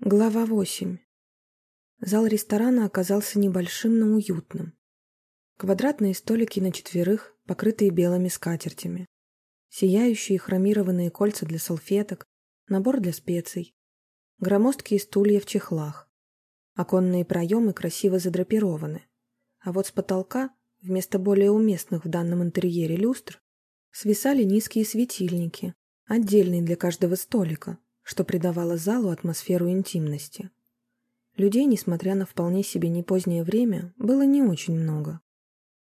Глава 8. Зал ресторана оказался небольшим, но уютным. Квадратные столики на четверых, покрытые белыми скатертями. Сияющие хромированные кольца для салфеток, набор для специй. Громоздкие стулья в чехлах. Оконные проемы красиво задрапированы. А вот с потолка, вместо более уместных в данном интерьере люстр, свисали низкие светильники, отдельные для каждого столика, что придавало залу атмосферу интимности. Людей, несмотря на вполне себе не позднее время, было не очень много.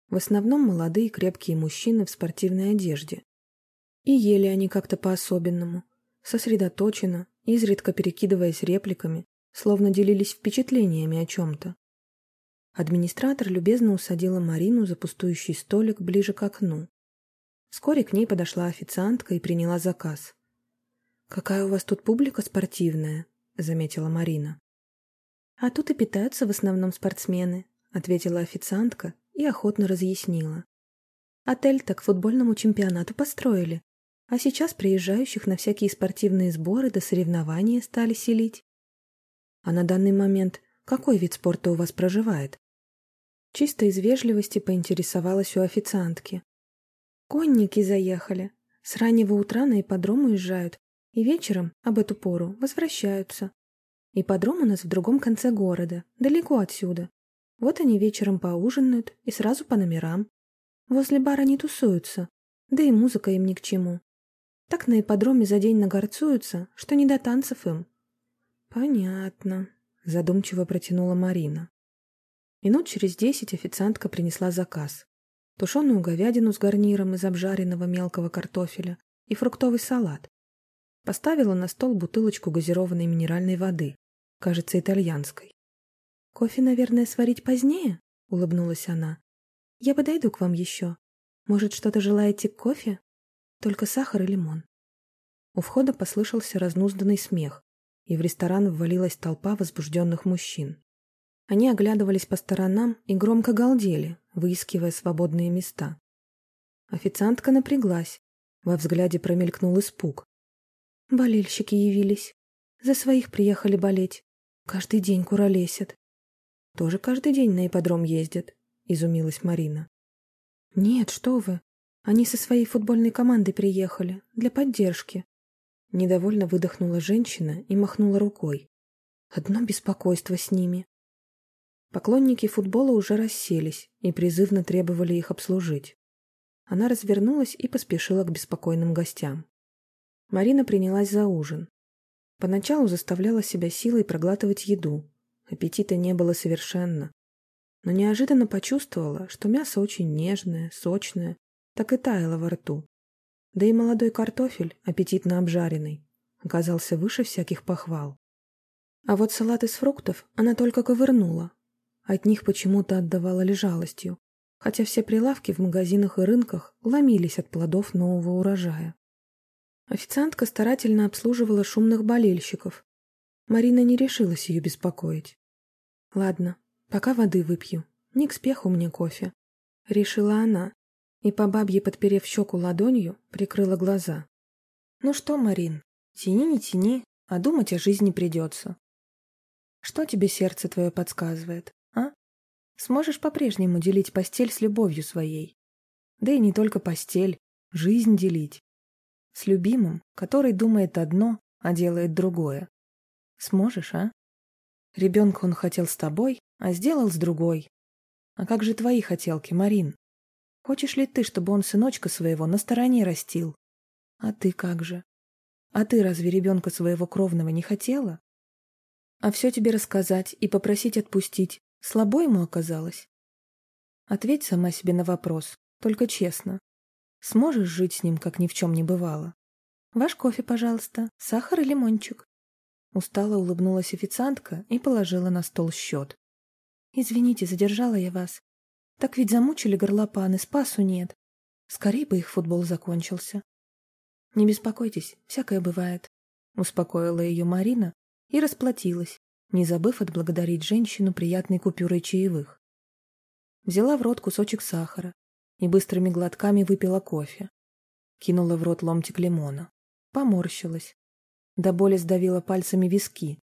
В основном молодые крепкие мужчины в спортивной одежде. И ели они как-то по-особенному, сосредоточенно, изредка перекидываясь репликами, словно делились впечатлениями о чем-то. Администратор любезно усадила Марину за пустующий столик ближе к окну. Вскоре к ней подошла официантка и приняла заказ. «Какая у вас тут публика спортивная», — заметила Марина. «А тут и питаются в основном спортсмены», — ответила официантка и охотно разъяснила. «Отель так футбольному чемпионату построили, а сейчас приезжающих на всякие спортивные сборы до соревнования стали селить. А на данный момент какой вид спорта у вас проживает?» Чисто из вежливости поинтересовалась у официантки. «Конники заехали. С раннего утра на ипподром уезжают, и вечером, об эту пору, возвращаются. Ипподром у нас в другом конце города, далеко отсюда. Вот они вечером поужинают и сразу по номерам. Возле бара не тусуются, да и музыка им ни к чему. Так на ипподроме за день нагорцуются, что не до танцев им. Понятно, задумчиво протянула Марина. Минут через десять официантка принесла заказ. Тушеную говядину с гарниром из обжаренного мелкого картофеля и фруктовый салат. Поставила на стол бутылочку газированной минеральной воды, кажется, итальянской. «Кофе, наверное, сварить позднее?» — улыбнулась она. «Я подойду к вам еще. Может, что-то желаете к кофе? Только сахар и лимон». У входа послышался разнузданный смех, и в ресторан ввалилась толпа возбужденных мужчин. Они оглядывались по сторонам и громко галдели, выискивая свободные места. Официантка напряглась. Во взгляде промелькнул испуг. Болельщики явились. За своих приехали болеть. Каждый день куролесят. Тоже каждый день на ипподром ездят, изумилась Марина. Нет, что вы. Они со своей футбольной командой приехали, для поддержки. Недовольно выдохнула женщина и махнула рукой. Одно беспокойство с ними. Поклонники футбола уже расселись и призывно требовали их обслужить. Она развернулась и поспешила к беспокойным гостям. Марина принялась за ужин. Поначалу заставляла себя силой проглатывать еду. Аппетита не было совершенно. Но неожиданно почувствовала, что мясо очень нежное, сочное, так и таяло во рту. Да и молодой картофель, аппетитно обжаренный, оказался выше всяких похвал. А вот салат из фруктов она только ковырнула. От них почему-то отдавала лежалостью, хотя все прилавки в магазинах и рынках ломились от плодов нового урожая. Официантка старательно обслуживала шумных болельщиков. Марина не решилась ее беспокоить. «Ладно, пока воды выпью. Не к спеху мне кофе», — решила она, и по бабье, подперев щеку ладонью, прикрыла глаза. «Ну что, Марин, тяни не тяни, а думать о жизни придется. Что тебе сердце твое подсказывает, а? Сможешь по-прежнему делить постель с любовью своей? Да и не только постель, жизнь делить. С любимым, который думает одно, а делает другое. Сможешь, а? Ребенка он хотел с тобой, а сделал с другой. А как же твои хотелки, Марин? Хочешь ли ты, чтобы он сыночка своего на стороне растил? А ты как же? А ты разве ребенка своего кровного не хотела? А все тебе рассказать и попросить отпустить слабо ему оказалось? Ответь сама себе на вопрос, только честно. Сможешь жить с ним, как ни в чем не бывало? Ваш кофе, пожалуйста, сахар и лимончик. Устало улыбнулась официантка и положила на стол счет. Извините, задержала я вас. Так ведь замучили горлопаны, спасу нет. Скорей бы их футбол закончился. Не беспокойтесь, всякое бывает. Успокоила ее Марина и расплатилась, не забыв отблагодарить женщину приятной купюрой чаевых. Взяла в рот кусочек сахара, и быстрыми глотками выпила кофе. Кинула в рот ломтик лимона. Поморщилась. До боли сдавила пальцами виски.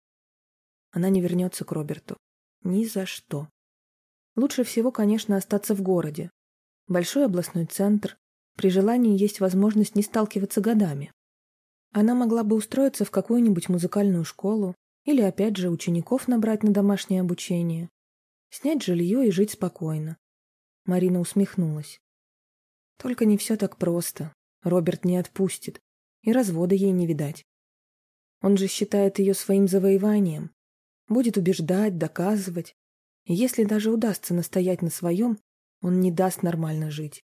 она не вернется к Роберту. Ни за что. Лучше всего, конечно, остаться в городе. Большой областной центр. При желании есть возможность не сталкиваться годами. Она могла бы устроиться в какую-нибудь музыкальную школу или, опять же, учеников набрать на домашнее обучение. Снять жилье и жить спокойно. Марина усмехнулась. Только не все так просто. Роберт не отпустит. И развода ей не видать. Он же считает ее своим завоеванием. Будет убеждать, доказывать. И если даже удастся настоять на своем, он не даст нормально жить.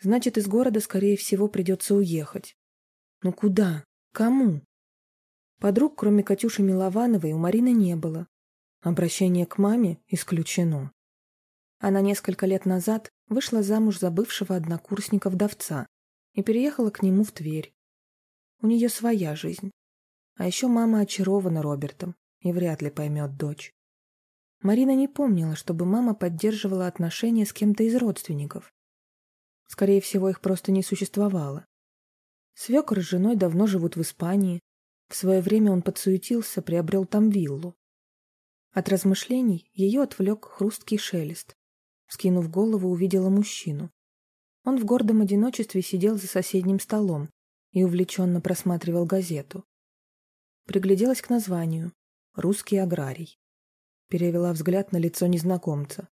Значит, из города, скорее всего, придется уехать. Но куда? Кому? Подруг, кроме Катюши Миловановой, у Марины не было. Обращение к маме исключено. Она несколько лет назад вышла замуж за бывшего однокурсника-вдовца и переехала к нему в Тверь. У нее своя жизнь. А еще мама очарована Робертом и вряд ли поймет дочь. Марина не помнила, чтобы мама поддерживала отношения с кем-то из родственников. Скорее всего, их просто не существовало. Свекор с женой давно живут в Испании. В свое время он подсуетился, приобрел там виллу. От размышлений ее отвлек хрусткий шелест. Скинув голову, увидела мужчину. Он в гордом одиночестве сидел за соседним столом и увлеченно просматривал газету. Пригляделась к названию «Русский аграрий». Перевела взгляд на лицо незнакомца.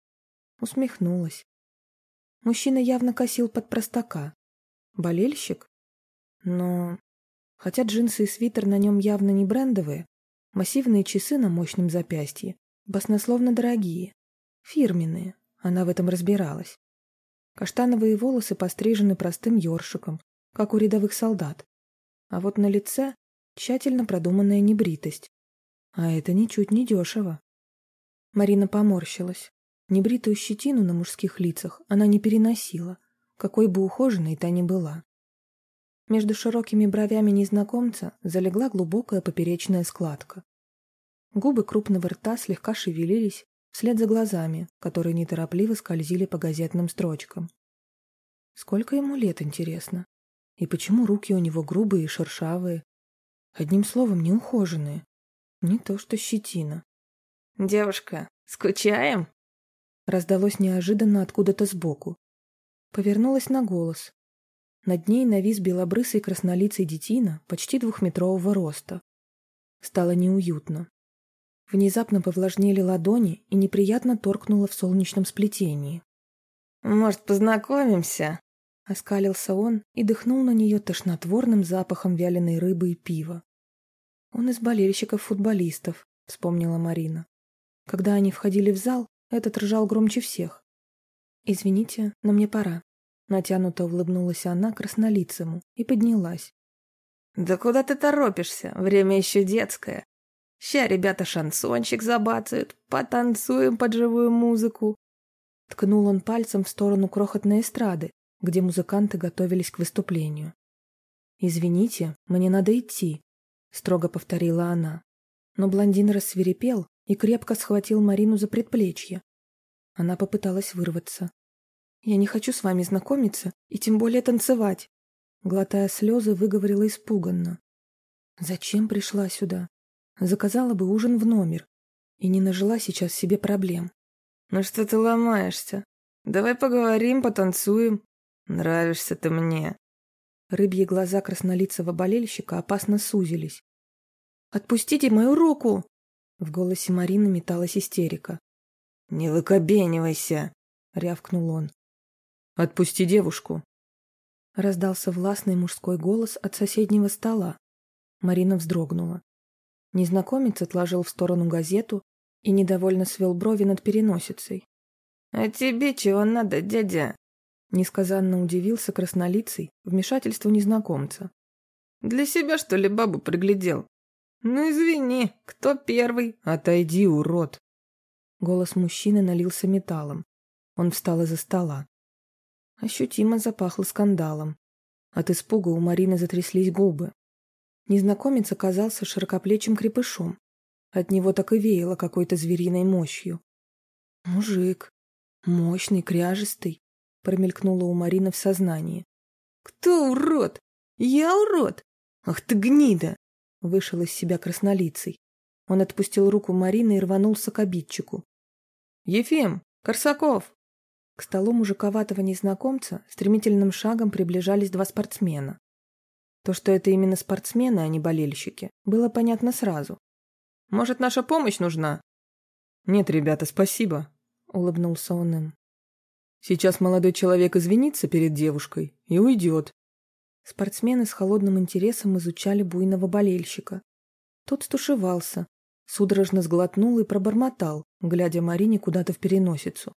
Усмехнулась. Мужчина явно косил под простака. Болельщик? Но... Хотя джинсы и свитер на нем явно не брендовые, массивные часы на мощном запястье, баснословно дорогие, фирменные, она в этом разбиралась. Каштановые волосы пострижены простым ёршиком, как у рядовых солдат. А вот на лице тщательно продуманная небритость. А это ничуть не дешево. Марина поморщилась. Небритую щетину на мужских лицах она не переносила, какой бы ухоженной та ни была. Между широкими бровями незнакомца залегла глубокая поперечная складка. Губы крупного рта слегка шевелились вслед за глазами, которые неторопливо скользили по газетным строчкам. Сколько ему лет, интересно? И почему руки у него грубые и шершавые? Одним словом, неухоженные. Не то что щетина. «Девушка, скучаем?» Раздалось неожиданно откуда-то сбоку. Повернулась на голос. Над ней навис белобрысый краснолицый детина почти двухметрового роста. Стало неуютно. Внезапно повлажнели ладони и неприятно торкнуло в солнечном сплетении. «Может, познакомимся?» Оскалился он и дыхнул на нее тошнотворным запахом вяленой рыбы и пива. «Он из болельщиков-футболистов», — вспомнила Марина. Когда они входили в зал, этот ржал громче всех. «Извините, но мне пора». Натянуто улыбнулась она краснолицему и поднялась. «Да куда ты торопишься? Время еще детское. Ща ребята шансончик забацают, потанцуем под живую музыку. Ткнул он пальцем в сторону крохотной эстрады, где музыканты готовились к выступлению. «Извините, мне надо идти», — строго повторила она. Но блондин рассверепел и крепко схватил Марину за предплечье. Она попыталась вырваться. «Я не хочу с вами знакомиться и тем более танцевать», глотая слезы, выговорила испуганно. «Зачем пришла сюда? Заказала бы ужин в номер и не нажила сейчас себе проблем. «Ну что ты ломаешься? Давай поговорим, потанцуем. Нравишься ты мне». Рыбьи глаза краснолицего болельщика опасно сузились. «Отпустите мою руку!» В голосе Марины металась истерика. «Не выкобенивайся!» — рявкнул он. «Отпусти девушку!» Раздался властный мужской голос от соседнего стола. Марина вздрогнула. Незнакомец отложил в сторону газету и недовольно свел брови над переносицей. «А тебе чего надо, дядя?» Несказанно удивился краснолицый вмешательству незнакомца. «Для себя, что ли, бабу приглядел? Ну, извини, кто первый? Отойди, урод!» Голос мужчины налился металлом. Он встал из-за стола. Ощутимо запахло скандалом. От испуга у Марины затряслись губы. Незнакомец оказался широкоплечим крепышом. От него так и веяло какой-то звериной мощью. «Мужик. Мощный, кряжистый», — промелькнуло у Марины в сознании. «Кто урод? Я урод? Ах ты гнида!» — вышел из себя краснолицый. Он отпустил руку Марины и рванулся к обидчику. «Ефим! Корсаков!» К столу мужиковатого незнакомца стремительным шагом приближались два спортсмена. То, что это именно спортсмены, а не болельщики, было понятно сразу. «Может, наша помощь нужна?» «Нет, ребята, спасибо», — улыбнулся он им. «Сейчас молодой человек извинится перед девушкой и уйдет». Спортсмены с холодным интересом изучали буйного болельщика. Тот стушевался, судорожно сглотнул и пробормотал, глядя Марине куда-то в переносицу.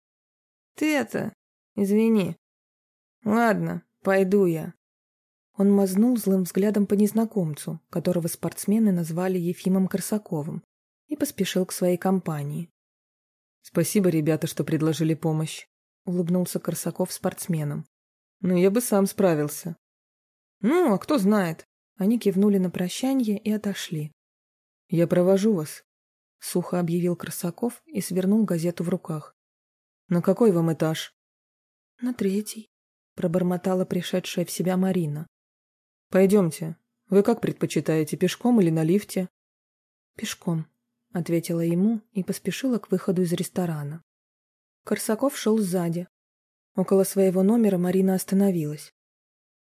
«Ты это... извини. Ладно, пойду я». Он мазнул злым взглядом по незнакомцу, которого спортсмены назвали Ефимом Корсаковым, и поспешил к своей компании. «Спасибо, ребята, что предложили помощь», — улыбнулся Корсаков спортсменам. «Но я бы сам справился». «Ну, а кто знает?» Они кивнули на прощанье и отошли. «Я провожу вас», — сухо объявил Красаков и свернул газету в руках. «На какой вам этаж?» «На третий», — пробормотала пришедшая в себя Марина. «Пойдемте. Вы как предпочитаете, пешком или на лифте?» «Пешком», — ответила ему и поспешила к выходу из ресторана. Корсаков шел сзади. Около своего номера Марина остановилась.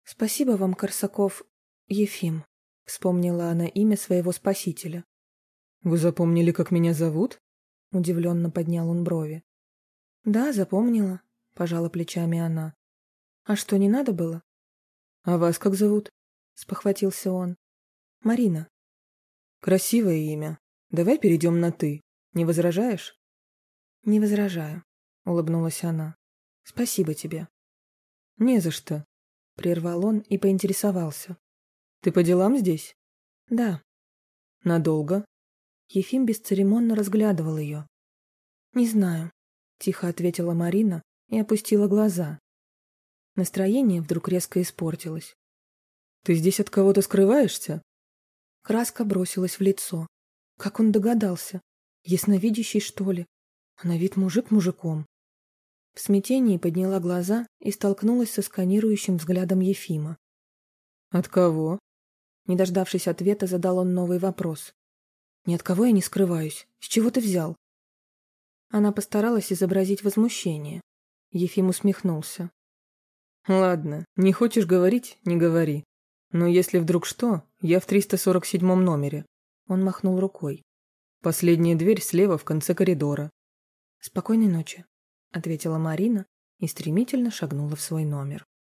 «Спасибо вам, Корсаков, Ефим», — вспомнила она имя своего спасителя. «Вы запомнили, как меня зовут?» — удивленно поднял он брови. «Да, запомнила», — пожала плечами она. «А что, не надо было?» «А вас как зовут?» — спохватился он. «Марина». «Красивое имя. Давай перейдем на «ты». Не возражаешь?» «Не возражаю», — улыбнулась она. «Спасибо тебе». «Не за что», — прервал он и поинтересовался. Ты по делам здесь? Да. Надолго? Ефим бесцеремонно разглядывал ее. Не знаю, тихо ответила Марина и опустила глаза. Настроение вдруг резко испортилось. Ты здесь от кого-то скрываешься? Краска бросилась в лицо. Как он догадался? Ясновидящий, что ли? А на вид мужик мужиком. В смятении подняла глаза и столкнулась со сканирующим взглядом Ефима. «От кого?» Не дождавшись ответа, задал он новый вопрос. «Ни от кого я не скрываюсь. С чего ты взял?» Она постаралась изобразить возмущение. Ефим усмехнулся. «Ладно, не хочешь говорить — не говори. Но если вдруг что, я в 347 номере». Он махнул рукой. «Последняя дверь слева в конце коридора». «Спокойной ночи», — ответила Марина и стремительно шагнула в свой номер.